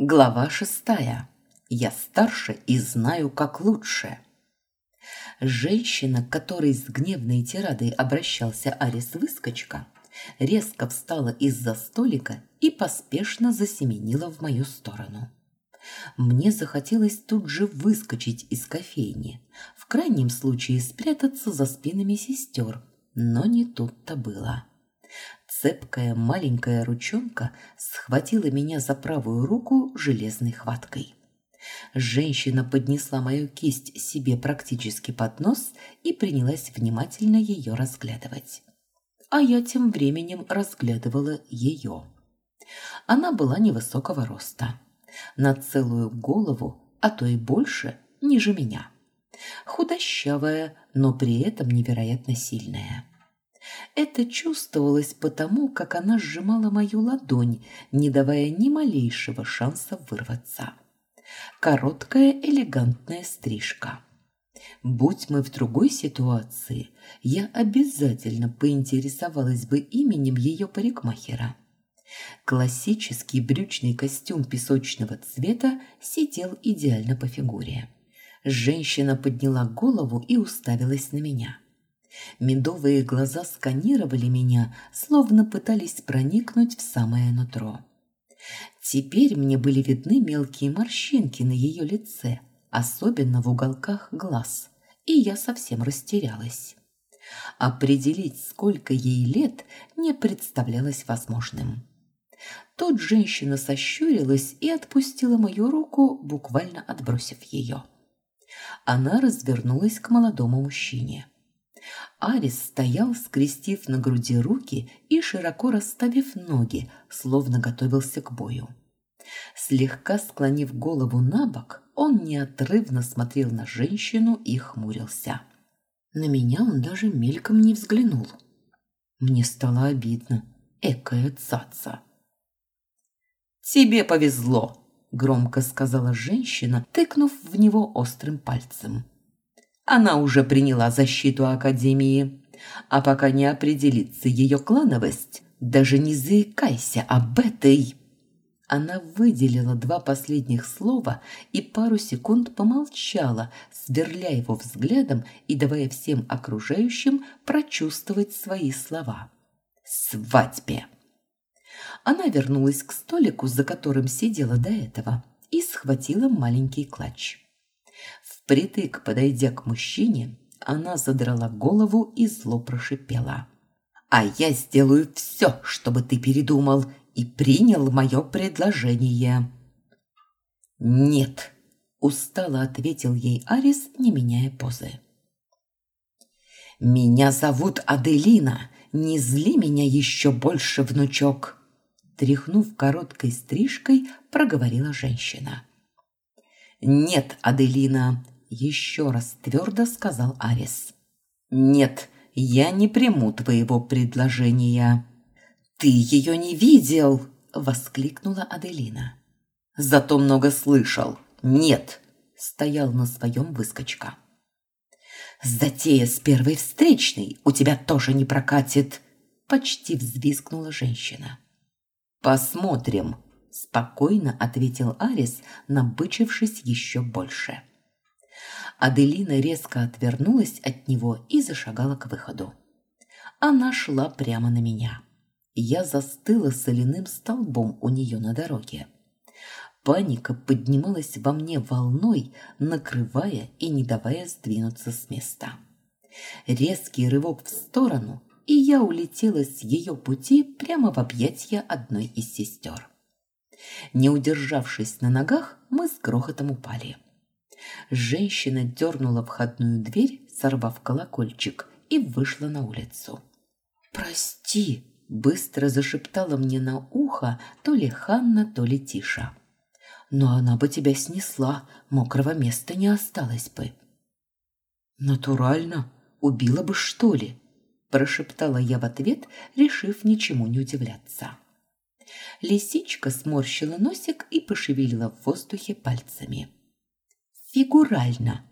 Глава шестая. Я старше и знаю, как лучше. Женщина, к которой с гневной тирадой обращался Арис-выскочка, резко встала из-за столика и поспешно засеменила в мою сторону. Мне захотелось тут же выскочить из кофейни, в крайнем случае спрятаться за спинами сестер, но не тут-то было. Цепкая маленькая ручонка схватила меня за правую руку железной хваткой. Женщина поднесла мою кисть себе практически под нос и принялась внимательно ее разглядывать. А я тем временем разглядывала ее. Она была невысокого роста, на целую голову, а то и больше, ниже меня. Худощавая, но при этом невероятно сильная. Это чувствовалось потому, как она сжимала мою ладонь, не давая ни малейшего шанса вырваться. Короткая элегантная стрижка. Будь мы в другой ситуации, я обязательно поинтересовалась бы именем ее парикмахера. Классический брючный костюм песочного цвета сидел идеально по фигуре. Женщина подняла голову и уставилась на меня. Медовые глаза сканировали меня, словно пытались проникнуть в самое нутро. Теперь мне были видны мелкие морщинки на ее лице, особенно в уголках глаз, и я совсем растерялась. Определить, сколько ей лет, не представлялось возможным. Тут женщина сощурилась и отпустила мою руку, буквально отбросив ее. Она развернулась к молодому мужчине. Арис стоял, скрестив на груди руки и широко расставив ноги, словно готовился к бою. Слегка склонив голову на бок, он неотрывно смотрел на женщину и хмурился. На меня он даже мельком не взглянул. Мне стало обидно. Экая цаца. «Тебе повезло», – громко сказала женщина, тыкнув в него острым пальцем. Она уже приняла защиту Академии. А пока не определится ее клановость, даже не заикайся об этой... Она выделила два последних слова и пару секунд помолчала, сверля его взглядом и давая всем окружающим прочувствовать свои слова. «Свадьбе!» Она вернулась к столику, за которым сидела до этого, и схватила маленький клатч. Впритык, подойдя к мужчине, она задрала голову и зло прошипела. «А я сделаю все, чтобы ты передумал и принял мое предложение». «Нет», – устало ответил ей Арис, не меняя позы. «Меня зовут Аделина. Не зли меня еще больше, внучок!» Тряхнув короткой стрижкой, проговорила женщина. «Нет, Аделина», – еще раз твердо сказал Арис. «Нет, я не приму твоего предложения». «Ты ее не видел!» – воскликнула Аделина. «Зато много слышал. Нет!» – стоял на своем выскочка. «Затея с первой встречной у тебя тоже не прокатит!» – почти взвизгнула женщина. «Посмотрим!» спокойно ответил Арис, набычившись еще больше. Аделина резко отвернулась от него и зашагала к выходу. Она шла прямо на меня. Я застыла соляным столбом у нее на дороге. Паника поднималась во мне волной, накрывая и не давая сдвинуться с места. Резкий рывок в сторону, и я улетела с ее пути прямо в объятья одной из сестер. Не удержавшись на ногах, мы с грохотом упали. Женщина дернула входную дверь, сорвав колокольчик, и вышла на улицу. «Прости!» – быстро зашептала мне на ухо то ли Ханна, то ли Тиша. «Но она бы тебя снесла, мокрого места не осталось бы». «Натурально? Убила бы, что ли?» – прошептала я в ответ, решив ничему не удивляться. Лисичка сморщила носик и пошевелила в воздухе пальцами. «Фигурально.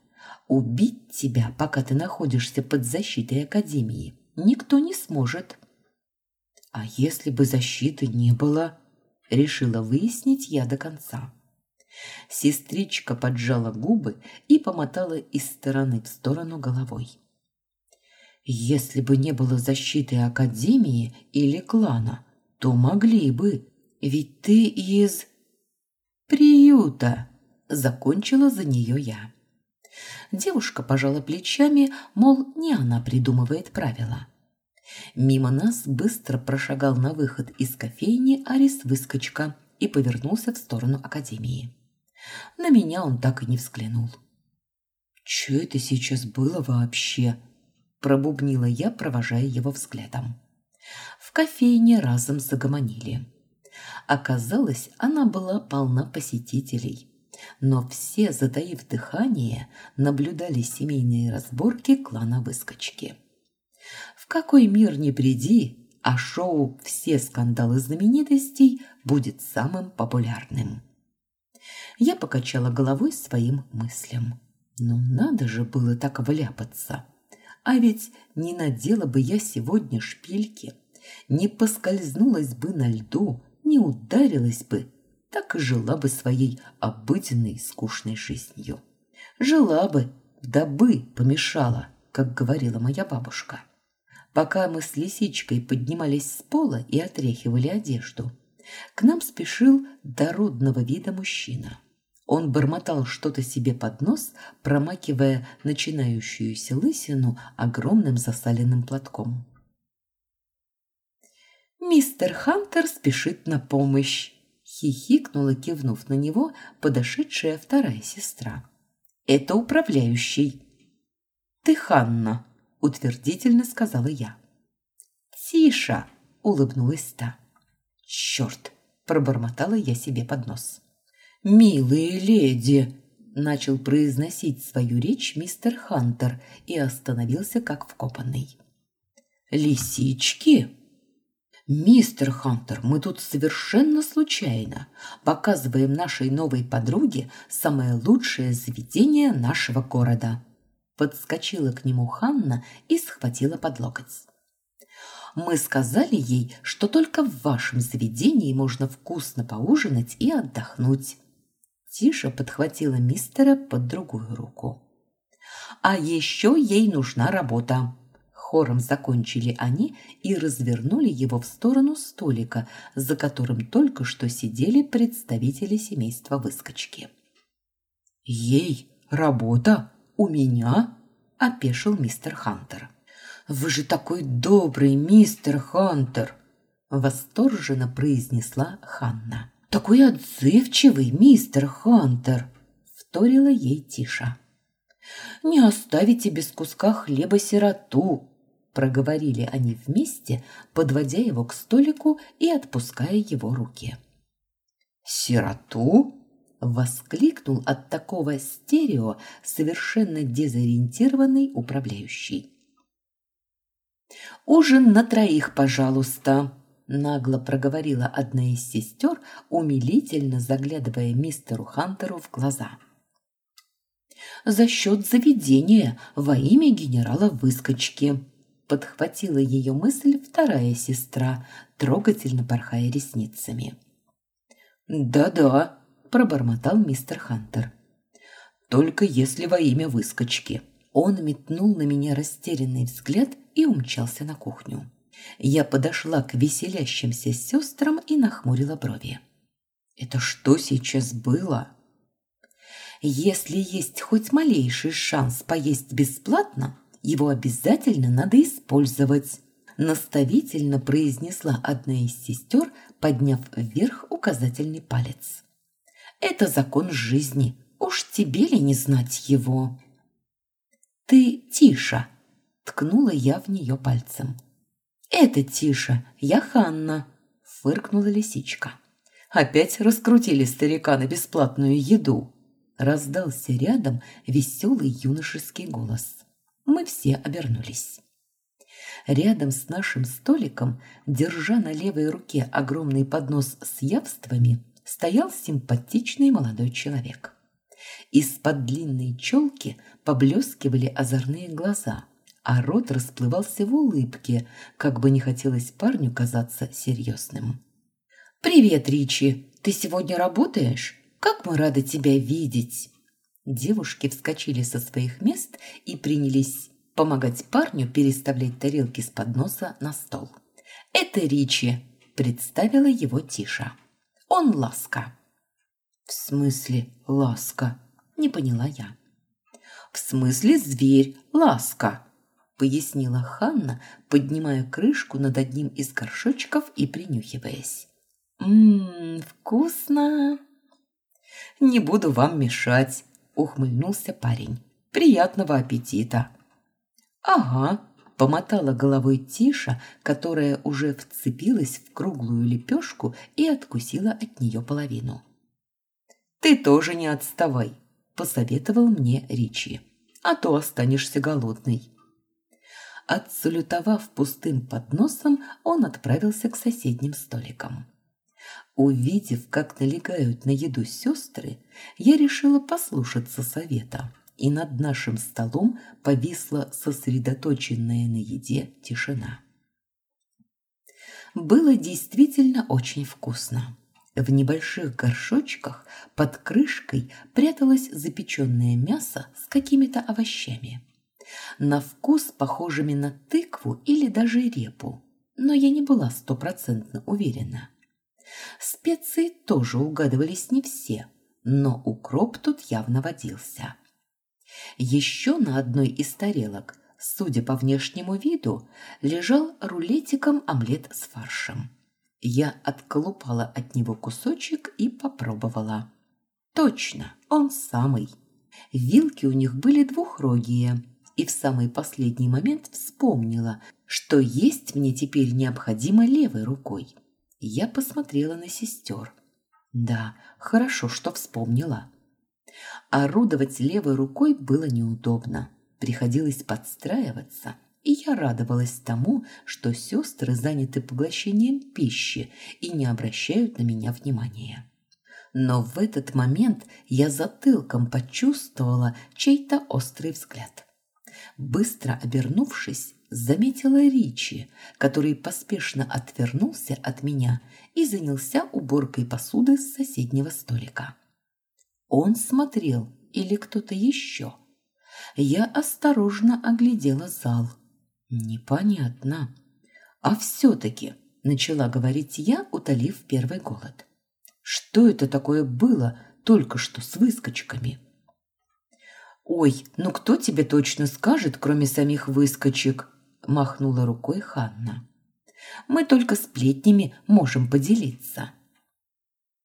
Убить тебя, пока ты находишься под защитой Академии, никто не сможет». «А если бы защиты не было?» Решила выяснить я до конца. Сестричка поджала губы и помотала из стороны в сторону головой. Если бы не было защиты Академии или клана, то могли бы, ведь ты из... приюта, закончила за нее я. Девушка пожала плечами, мол, не она придумывает правила. Мимо нас быстро прошагал на выход из кофейни Арис-выскочка и повернулся в сторону Академии. На меня он так и не взглянул. «Чё это сейчас было вообще?» – пробубнила я, провожая его взглядом. В кофейне разом загомонили. Оказалось, она была полна посетителей. Но все, затаив дыхание, наблюдали семейные разборки клана Выскочки. В какой мир не приди, а шоу «Все скандалы знаменитостей» будет самым популярным. Я покачала головой своим мыслям. Но надо же было так вляпаться. А ведь не надела бы я сегодня шпильки, не поскользнулась бы на льду, не ударилась бы, так и жила бы своей обыденной скучной жизнью. Жила бы, да бы помешала, как говорила моя бабушка. Пока мы с лисичкой поднимались с пола и отряхивали одежду, к нам спешил дородного вида мужчина. Он бормотал что-то себе под нос, промакивая начинающуюся лысину огромным засаленным платком. «Мистер Хантер спешит на помощь», – хихикнула, кивнув на него, подошедшая вторая сестра. «Это управляющий». «Ты Ханна», – утвердительно сказала я. «Тиша», – улыбнулась та. «Черт!» – пробормотала я себе под нос. «Милые леди!» – начал произносить свою речь мистер Хантер и остановился как вкопанный. «Лисички!» «Мистер Хантер, мы тут совершенно случайно показываем нашей новой подруге самое лучшее заведение нашего города». Подскочила к нему Ханна и схватила под локоть. Мы сказали ей, что только в вашем заведении можно вкусно поужинать и отдохнуть. Тиша подхватила мистера под другую руку. А еще ей нужна работа. Хором закончили они и развернули его в сторону столика, за которым только что сидели представители семейства выскочки. «Ей работа? У меня?» – опешил мистер Хантер. Вы же такой добрый, мистер Хантер!» Восторженно произнесла Ханна. «Такой отзывчивый, мистер Хантер!» Вторила ей Тиша. «Не оставите без куска хлеба сироту!» Проговорили они вместе, подводя его к столику и отпуская его руки. «Сироту?» – воскликнул от такого стерео совершенно дезориентированный управляющий. «Ужин на троих, пожалуйста», – нагло проговорила одна из сестер, умилительно заглядывая мистеру Хантеру в глаза. «За счет заведения во имя генерала Выскочки», – подхватила ее мысль вторая сестра, трогательно порхая ресницами. «Да-да», – пробормотал мистер Хантер. «Только если во имя Выскочки». Он метнул на меня растерянный взгляд и умчался на кухню. Я подошла к веселящимся сестрам и нахмурила брови. «Это что сейчас было?» «Если есть хоть малейший шанс поесть бесплатно, его обязательно надо использовать», наставительно произнесла одна из сестер, подняв вверх указательный палец. «Это закон жизни, уж тебе ли не знать его?» «Ты Тиша!» – ткнула я в нее пальцем. «Это Тиша, я Ханна!» – фыркнула лисичка. «Опять раскрутили старика на бесплатную еду!» Раздался рядом веселый юношеский голос. Мы все обернулись. Рядом с нашим столиком, держа на левой руке огромный поднос с явствами, стоял симпатичный молодой человек. Из-под длинной челки поблескивали озорные глаза, а рот расплывался в улыбке, как бы не хотелось парню казаться серьезным. «Привет, Ричи! Ты сегодня работаешь? как мы рады тебя видеть!» Девушки вскочили со своих мест и принялись помогать парню переставлять тарелки с подноса на стол. «Это Ричи», – представила его Тиша. «Он Ласка». «В смысле Ласка?» – не поняла я. «В смысле зверь Ласка», – пояснила Ханна, поднимая крышку над одним из горшочков и принюхиваясь. «Ммм, вкусно!» «Не буду вам мешать», – ухмыльнулся парень. «Приятного аппетита!» «Ага», – помотала головой Тиша, которая уже вцепилась в круглую лепешку и откусила от нее половину. «Ты тоже не отставай», – посоветовал мне Ричи, – «а то останешься голодный». Отсалютовав пустым подносом, он отправился к соседним столикам. Увидев, как налегают на еду сестры, я решила послушаться совета, и над нашим столом повисла сосредоточенная на еде тишина. Было действительно очень вкусно. В небольших горшочках под крышкой пряталось запеченное мясо с какими-то овощами. На вкус похожими на тыкву или даже репу, но я не была стопроцентно уверена. Специи тоже угадывались не все, но укроп тут явно водился. Еще на одной из тарелок, судя по внешнему виду, лежал рулетиком омлет с фаршем. Я отколупала от него кусочек и попробовала. Точно, он самый. Вилки у них были двухрогие, и в самый последний момент вспомнила, что есть мне теперь необходимо левой рукой. Я посмотрела на сестер. Да, хорошо, что вспомнила. Орудовать левой рукой было неудобно. Приходилось подстраиваться, и я радовалась тому, что сестры заняты поглощением пищи и не обращают на меня внимания. Но в этот момент я затылком почувствовала чей-то острый взгляд. Быстро обернувшись, заметила Ричи, который поспешно отвернулся от меня и занялся уборкой посуды с соседнего столика. Он смотрел или кто-то еще? Я осторожно оглядела зал. Непонятно. А все-таки, начала говорить я, утолив первый голод. Что это такое было только что с выскочками? «Ой, ну кто тебе точно скажет, кроме самих выскочек?» – махнула рукой Ханна. «Мы только сплетнями можем поделиться».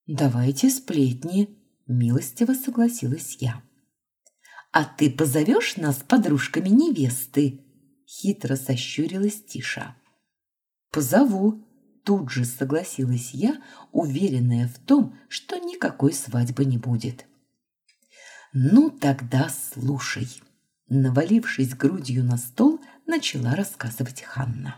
«Давайте сплетни», – милостиво согласилась я. «А ты позовешь нас подружками невесты?» – хитро сощурилась Тиша. «Позову», – тут же согласилась я, уверенная в том, что никакой свадьбы не будет. «Ну тогда слушай». Навалившись грудью на стол, начала рассказывать Ханна.